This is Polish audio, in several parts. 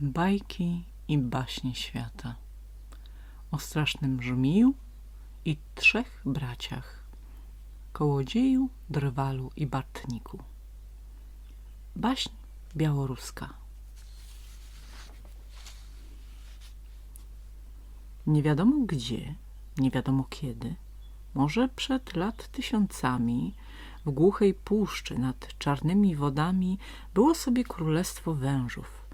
Bajki i baśnie świata. O strasznym żmiju i trzech braciach. Kołodzieju, drwalu i bartniku. Baśń białoruska. Nie wiadomo gdzie, nie wiadomo kiedy, może przed lat tysiącami w głuchej puszczy nad czarnymi wodami było sobie królestwo wężów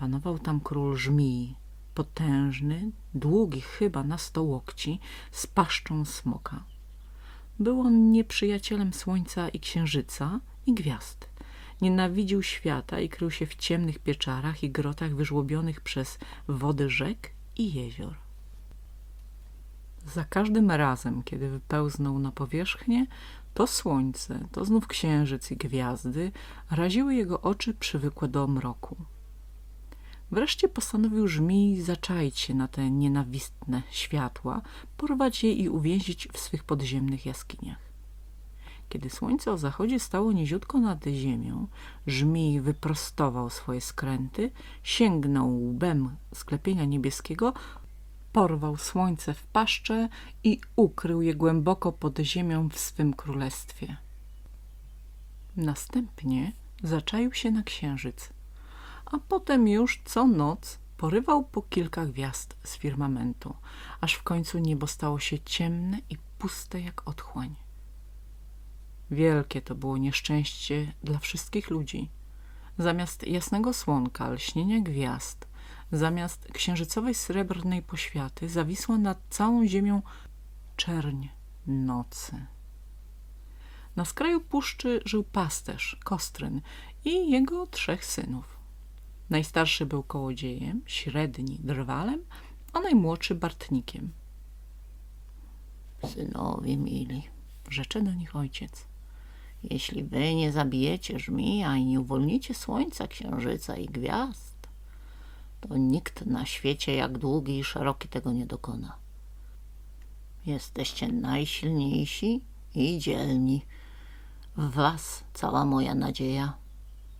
Panował tam król żmii, potężny, długi chyba na sto łokci, z paszczą smoka. Był on nieprzyjacielem słońca i księżyca i gwiazd. Nienawidził świata i krył się w ciemnych pieczarach i grotach wyżłobionych przez wody rzek i jezior. Za każdym razem, kiedy wypełznął na powierzchnię, to słońce, to znów księżyc i gwiazdy raziły jego oczy przywykłe do mroku. Wreszcie postanowił żmij zaczaić się na te nienawistne światła, porwać je i uwięzić w swych podziemnych jaskiniach. Kiedy słońce o zachodzie stało niziutko nad ziemią, żmij wyprostował swoje skręty, sięgnął łbem sklepienia niebieskiego, porwał słońce w paszczę i ukrył je głęboko pod ziemią w swym królestwie. Następnie zaczaił się na księżyc – a potem już co noc porywał po kilka gwiazd z firmamentu, aż w końcu niebo stało się ciemne i puste jak otchłań. Wielkie to było nieszczęście dla wszystkich ludzi. Zamiast jasnego słonka, lśnienia gwiazd, zamiast księżycowej srebrnej poświaty zawisła nad całą ziemią czerń nocy. Na skraju puszczy żył pasterz, Kostryn i jego trzech synów. Najstarszy był kołodziejem, średni drwalem, a najmłodszy bartnikiem. Synowie mili, rzecze do nich ojciec. Jeśli wy nie zabijecie żmija i nie uwolnicie słońca, księżyca i gwiazd, to nikt na świecie jak długi i szeroki tego nie dokona. Jesteście najsilniejsi i dzielni. W was cała moja nadzieja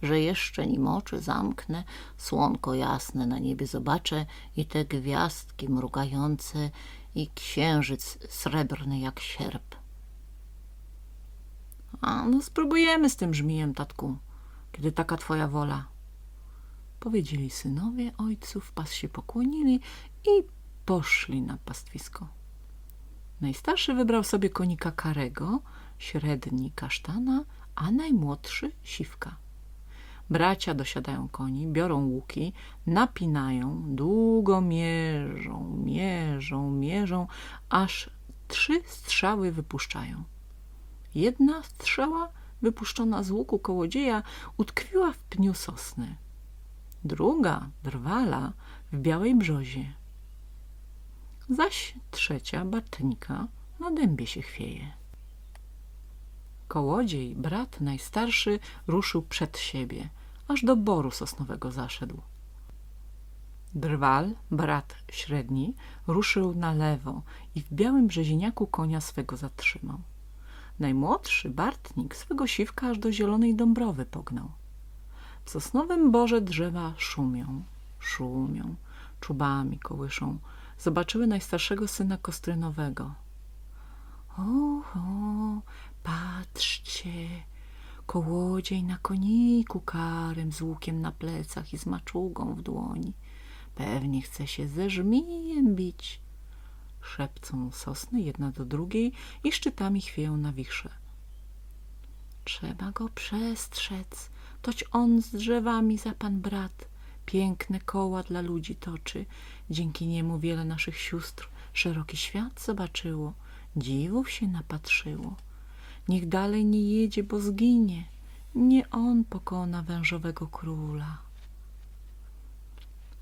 że jeszcze nim oczy zamknę, słonko jasne na niebie zobaczę i te gwiazdki mrugające i księżyc srebrny jak sierp. A no spróbujemy z tym żmijem, tatku, kiedy taka twoja wola. Powiedzieli synowie ojców, pas się pokłonili i poszli na pastwisko. Najstarszy wybrał sobie konika karego, średni kasztana, a najmłodszy siwka. Bracia dosiadają koni, biorą łuki, napinają, długo mierzą, mierzą, mierzą, aż trzy strzały wypuszczają. Jedna strzała wypuszczona z łuku kołodzieja utkwiła w pniu sosny. Druga drwala w białej brzozie. Zaś trzecia bartnika na dębie się chwieje. Kołodziej, brat najstarszy, ruszył przed siebie – aż do boru sosnowego zaszedł. Drwal, brat średni, ruszył na lewo i w białym brzeziniaku konia swego zatrzymał. Najmłodszy, Bartnik, swego siwka aż do zielonej dąbrowy pognał. W sosnowym borze drzewa szumią, szumią, czubami kołyszą. Zobaczyły najstarszego syna Kostrynowego. Oho, patrzcie, Kołodziej na koniku karem z łukiem na plecach i z maczugą w dłoni. Pewnie chce się ze żmijem bić. Szepcą sosny jedna do drugiej i szczytami chwieją na wichrze. Trzeba go przestrzec, toć on z drzewami za pan brat. Piękne koła dla ludzi toczy. Dzięki niemu wiele naszych sióstr szeroki świat zobaczyło. Dziwów się napatrzyło. Niech dalej nie jedzie, bo zginie. Nie on pokona wężowego króla.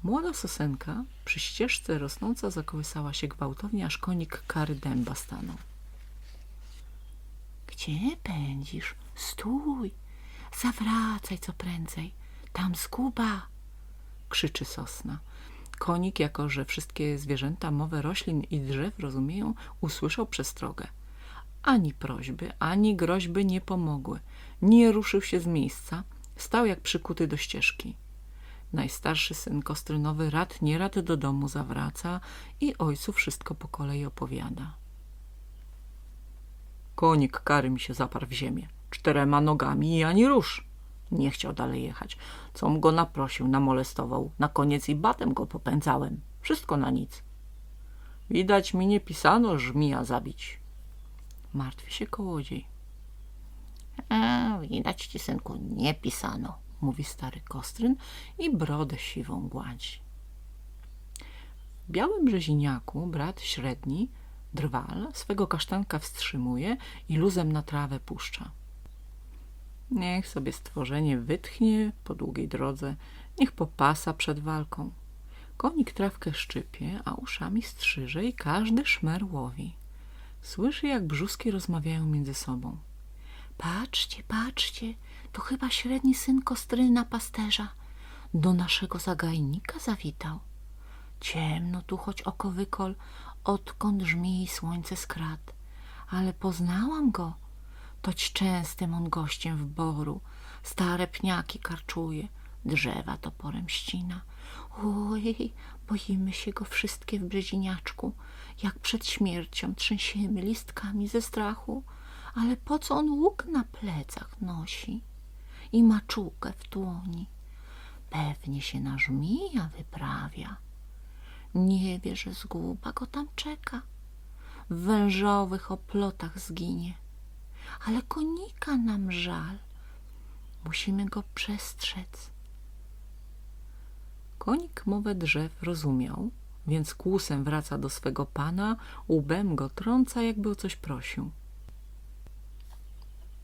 Młoda sosenka przy ścieżce rosnąca zakołysała się gwałtownie, aż konik kary dęba stanął. Gdzie pędzisz? Stój! Zawracaj co prędzej. Tam zguba! krzyczy sosna. Konik, jako że wszystkie zwierzęta mowę roślin i drzew rozumieją, usłyszał przestrogę. Ani prośby, ani groźby nie pomogły. Nie ruszył się z miejsca. Stał jak przykuty do ścieżki. Najstarszy syn Kostrynowy rad nierad do domu zawraca i ojcu wszystko po kolei opowiada. Konik kary mi się zaparł w ziemię, czterema nogami i ani rusz. Nie chciał dalej jechać. Com go naprosił, namolestował. Na koniec i batem go popędzałem. Wszystko na nic. Widać mi nie pisano żmija zabić. Martwi się kołodziej. A, widać ci, synku, nie pisano. mówi stary Kostryn i brodę siwą gładzi. W białym brzeziniaku brat średni, drwal, swego kasztanka wstrzymuje i luzem na trawę puszcza. Niech sobie stworzenie wytchnie po długiej drodze, niech popasa przed walką. Konik trawkę szczypie, a uszami strzyże i każdy szmer łowi. Słyszy, jak brzuski rozmawiają między sobą. Patrzcie, patrzcie, to chyba średni syn Kostryna pasterza. Do naszego zagajnika zawitał. Ciemno tu choć oko wykol, odkąd żmij słońce skradł. Ale poznałam go. Toć częstym on gościem w boru. Stare pniaki karczuje, drzewa toporem ścina. Oj, boimy się go wszystkie w brzeziniaczku. Jak przed śmiercią trzęsiemy listkami ze strachu. Ale po co on łuk na plecach nosi i maczułkę w dłoni? Pewnie się na żmija wyprawia. Nie wie, że zguba go tam czeka. W wężowych oplotach zginie. Ale konika nam żal. Musimy go przestrzec. Konik mowę drzew rozumiał, więc kłusem wraca do swego pana, łbem go trąca, jakby o coś prosił.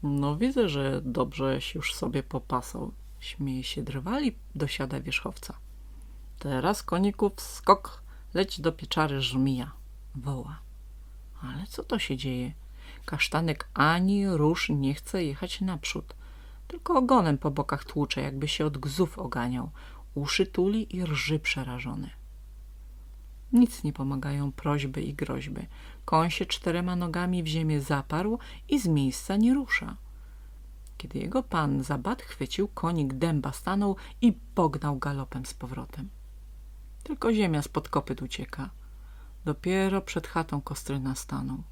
No widzę, że dobrześ już sobie popasał. Śmieje się drwal i dosiada wierzchowca. Teraz koników skok, leć do pieczary żmija. Woła. Ale co to się dzieje? Kasztanek ani rusz nie chce jechać naprzód. Tylko ogonem po bokach tłucze, jakby się od gzów oganiał. Uszy tuli i rży przerażony. Nic nie pomagają prośby i groźby. Koń się czterema nogami w ziemię zaparł i z miejsca nie rusza. Kiedy jego pan za bat chwycił, konik dęba stanął i pognał galopem z powrotem. Tylko ziemia spod kopyt ucieka. Dopiero przed chatą Kostryna stanął.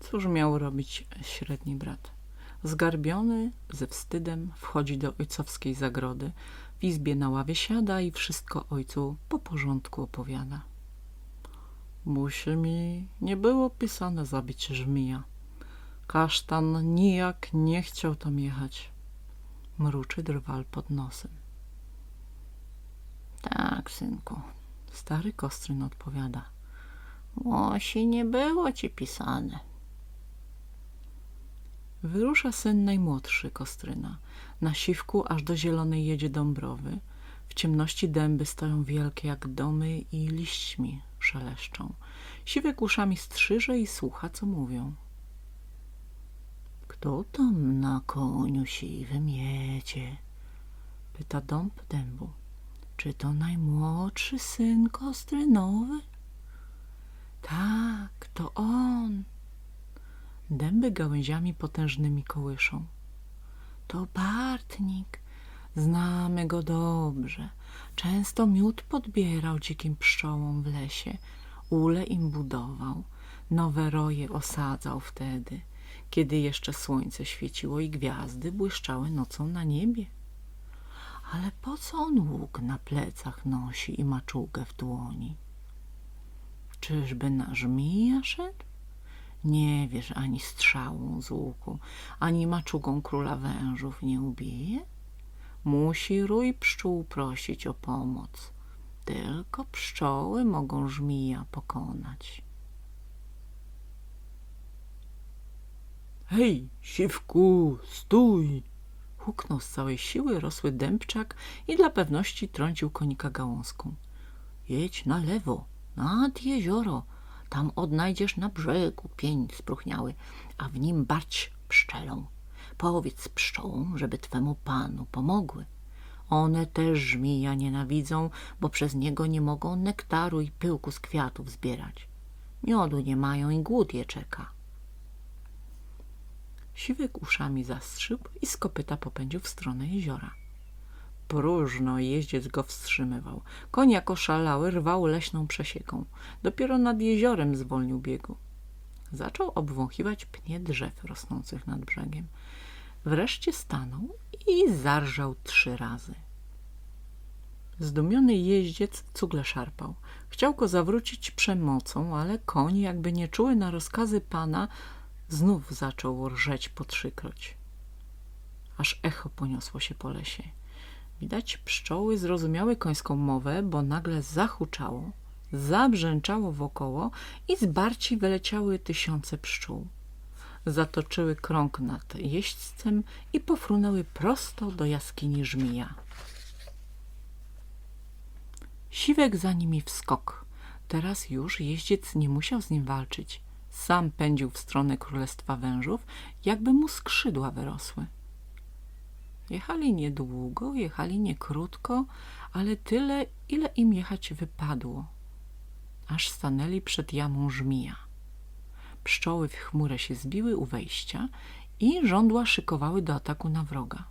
Cóż miał robić średni brat? Zgarbiony, ze wstydem, wchodzi do ojcowskiej zagrody. W izbie na ławie siada i wszystko ojcu po porządku opowiada. Musi mi nie było pisane zabić żmija. Kasztan nijak nie chciał tam jechać. Mruczy drwal pod nosem. Tak, synku, Stary Kostryn odpowiada. musi nie było ci pisane. Wyrusza syn najmłodszy Kostryna. Na siwku aż do zielonej jedzie Dąbrowy. W ciemności dęby stoją wielkie jak domy i liśćmi szeleszczą. Siwek uszami strzyże i słucha, co mówią. Kto tam na koniu siwym jedzie? Pyta dąb dębu. Czy to najmłodszy syn Kostrynowy? Tak, to on. Dęby gałęziami potężnymi kołyszą. To Bartnik. Znamy go dobrze. Często miód podbierał dzikim pszczołom w lesie. Ule im budował. Nowe roje osadzał wtedy, kiedy jeszcze słońce świeciło i gwiazdy błyszczały nocą na niebie. Ale po co on łuk na plecach nosi i maczułkę w dłoni? Czyżby na żmija szedł? Nie wiesz ani strzałą z łuku, ani maczugą króla wężów nie ubije? Musi rój pszczół prosić o pomoc. Tylko pszczoły mogą żmija pokonać. Hej, siwku, stój! Huknął z całej siły rosły dębczak i dla pewności trącił konika gałązką. Jedź na lewo, nad jezioro. Tam odnajdziesz na brzegu pień spróchniały, a w nim barć pszczelą. Powiedz pszczołom, żeby twemu panu pomogły. One też żmija nienawidzą, bo przez niego nie mogą nektaru i pyłku z kwiatów zbierać. Miodu nie mają i głód je czeka. Siwek uszami zastrzył i z kopyta popędził w stronę jeziora. Próżno jeździec go wstrzymywał. Koń jako szalały rwał leśną przesieką. Dopiero nad jeziorem zwolnił biegu. Zaczął obwąchiwać pnie drzew rosnących nad brzegiem. Wreszcie stanął i zarżał trzy razy. Zdumiony jeździec cugle szarpał. Chciał go zawrócić przemocą, ale koń, jakby nie czuły na rozkazy pana, znów zaczął rżeć po trzykroć. Aż echo poniosło się po lesie. Widać pszczoły zrozumiały końską mowę, bo nagle zahuczało, zabrzęczało wokoło i z barci wyleciały tysiące pszczół. Zatoczyły krąg nad jeźdźcem i pofrunęły prosto do jaskini żmija. Siwek za nimi w skok. Teraz już jeździec nie musiał z nim walczyć. Sam pędził w stronę królestwa wężów, jakby mu skrzydła wyrosły. Jechali niedługo, jechali nie krótko, ale tyle, ile im jechać wypadło. Aż stanęli przed jamą żmija. Pszczoły w chmurę się zbiły u wejścia i żądła szykowały do ataku na wroga.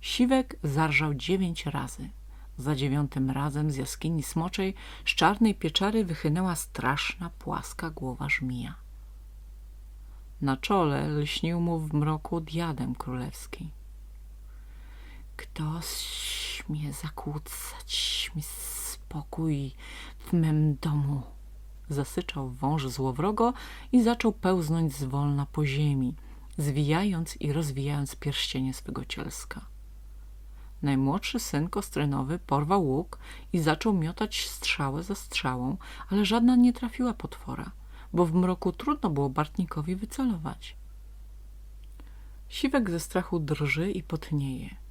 Siwek zarżał dziewięć razy. Za dziewiątym razem z jaskini smoczej z czarnej pieczary wychynęła straszna, płaska głowa żmija. Na czole lśnił mu w mroku diadem królewski. Kto śmie zakłócać mi spokój w mym domu? Zasyczał wąż złowrogo i zaczął pełznąć zwolna po ziemi, zwijając i rozwijając pierścienie swego cielska. Najmłodszy syn Kostrynowy porwał łuk i zaczął miotać strzałę za strzałą, ale żadna nie trafiła potwora, bo w mroku trudno było Bartnikowi wycelować. Siwek ze strachu drży i potnieje.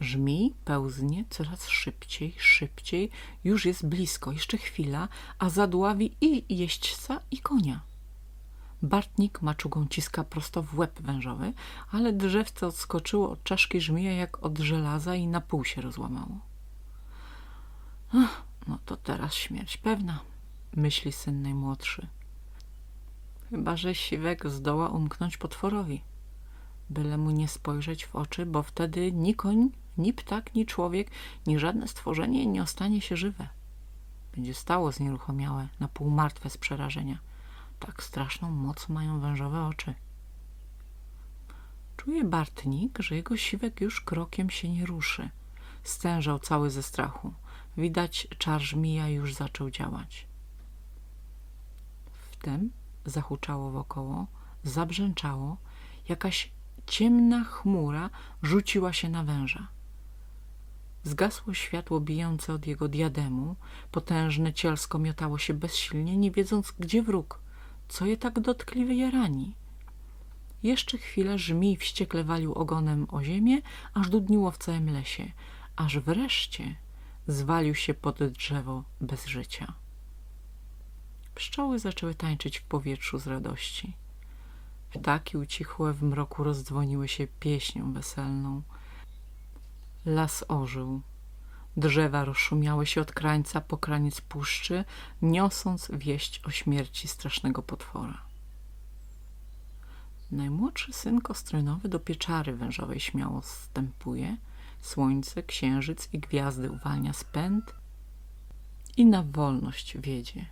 Żmij pełznie coraz szybciej, szybciej, już jest blisko, jeszcze chwila, a zadławi i jeźdźca, i konia. Bartnik maczugą ciska prosto w łeb wężowy, ale drzewce odskoczyło od czaszki żmija jak od żelaza i na pół się rozłamało. Ach, no to teraz śmierć pewna, myśli syn najmłodszy. Chyba, że siwek zdoła umknąć potworowi. Byle mu nie spojrzeć w oczy, bo wtedy ni koń, ni ptak, ni człowiek, ni żadne stworzenie nie ostanie się żywe. Będzie stało znieruchomiałe, na pół martwe z przerażenia. Tak straszną moc mają wężowe oczy. Czuje Bartnik, że jego siwek już krokiem się nie ruszy. Stężał cały ze strachu. Widać, czar żmija już zaczął działać. Wtem zahuczało wokoło, zabrzęczało. Jakaś ciemna chmura rzuciła się na węża. Zgasło światło bijące od jego diademu. Potężne cielsko miotało się bezsilnie, nie wiedząc, gdzie wróg. Co je tak dotkliwie rani? Jeszcze chwilę żmij wściekle walił ogonem o ziemię, aż dudniło w całym lesie, aż wreszcie zwalił się pod drzewo bez życia. Pszczoły zaczęły tańczyć w powietrzu z radości. Ptaki ucichłe w mroku rozdzwoniły się pieśnią weselną. Las ożył. Drzewa rozszumiały się od krańca po kraniec puszczy, niosąc wieść o śmierci strasznego potwora. Najmłodszy syn Kostrynowy do pieczary wężowej śmiało stępuje, słońce, księżyc i gwiazdy uwalnia spęd i na wolność wiedzie.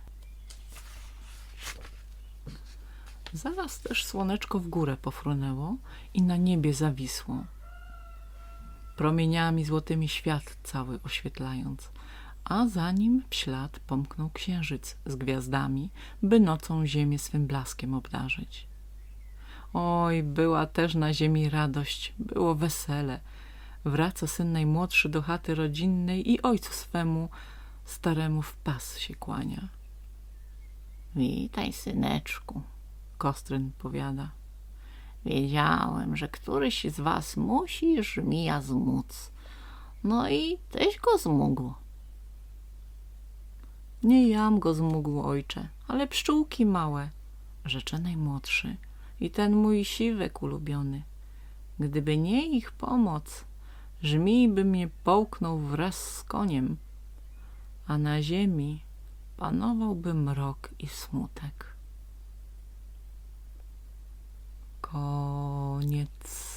Zaraz też słoneczko w górę pofrunęło i na niebie zawisło promieniami złotymi świat cały oświetlając, a za nim w ślad pomknął księżyc z gwiazdami, by nocą ziemię swym blaskiem obdarzyć. Oj, była też na ziemi radość, było wesele. Wraca syn najmłodszy do chaty rodzinnej i ojcu swemu staremu w pas się kłania. Witaj, syneczku, Kostryn powiada. Wiedziałem, że któryś z was musi żmija zmóc. No i tyś go zmógł. Nie jam go zmógł, ojcze, ale pszczółki małe, rzecze najmłodszy i ten mój siwek ulubiony. Gdyby nie ich pomoc, żmij by mnie połknął wraz z koniem, a na ziemi panowałby mrok i smutek. Koniec.